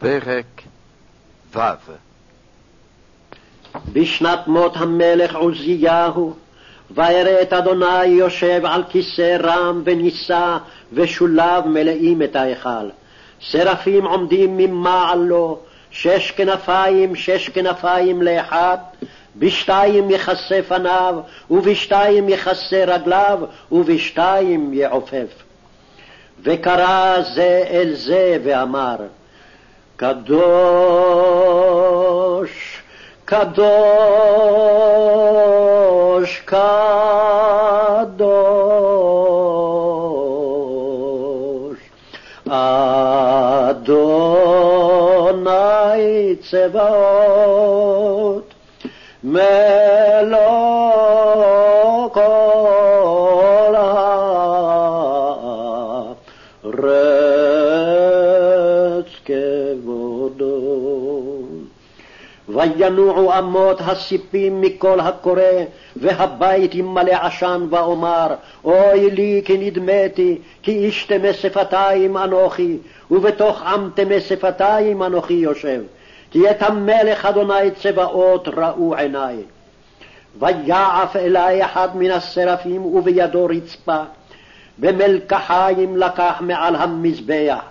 פרק ו' בשנת מות המלך עוזיהו, וירא את אדוני יושב על כיסא רם ונישא, ושוליו מלאים את ההיכל. שרפים עומדים ממעל לו, שש כנפיים, שש כנפיים לאחד, בשתיים יכסה פניו, ובשתיים יכסה רגליו, ובשתיים יעופף. וקרא זה אל זה ואמר, קדוש, קדוש, קדוש, אדוני צבאות, מלוא כל הארץ כבודו. וינועו אמות הסיפים מכל הקורא, והבית ימלא עשן ואומר, אוי לי כי נדמתי, כי איש תמי שפתיים אנוכי, ובתוך עם תמי שפתיים אנוכי יושב. כי את המלך אדוני צבאות ראו עיני. ויעף אלי אחד מן השרפים ובידו רצפה, במלקחיים לקח מעל המזבח.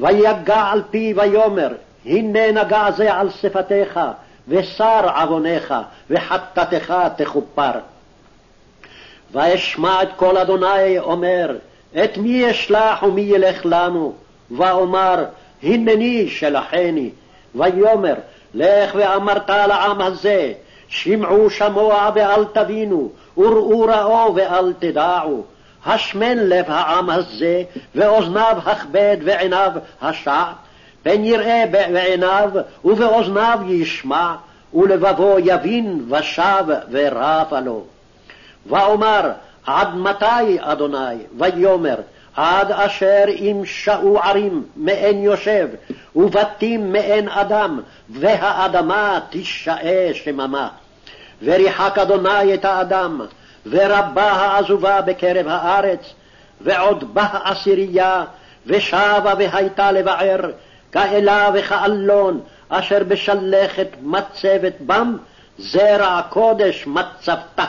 ויגע על פי ויאמר, הנה נגע זה על שפתיך, ושר עוונך, וחטאתך תכופר. ואשמע את קול אדוני אומר, את מי אשלח ומי ילך לנו? ואומר, הנני שלחני. ויאמר, לך ואמרת לעם הזה, שמעו שמוע ואל תבינו, וראו ראו ואל תדעו. השמן לב העם הזה, ואוזניו הכבד ועיניו השע, פן יראה בעיניו ובאוזניו ישמע, ולבבו יבין ושב ורפה לו. ואומר, עד מתי, אדוני? ויאמר, עד אשר ימשאו ערים מאין יושב, ובתים מאין אדם, והאדמה תישאה שממה. וריחק אדוני את האדם, ורבה העזובה בקרב הארץ, ועוד באה עשירייה, ושבה והייתה לבער, כאלה וכאלון, אשר בשלכת מצבת בם, זרע קודש מצבתה.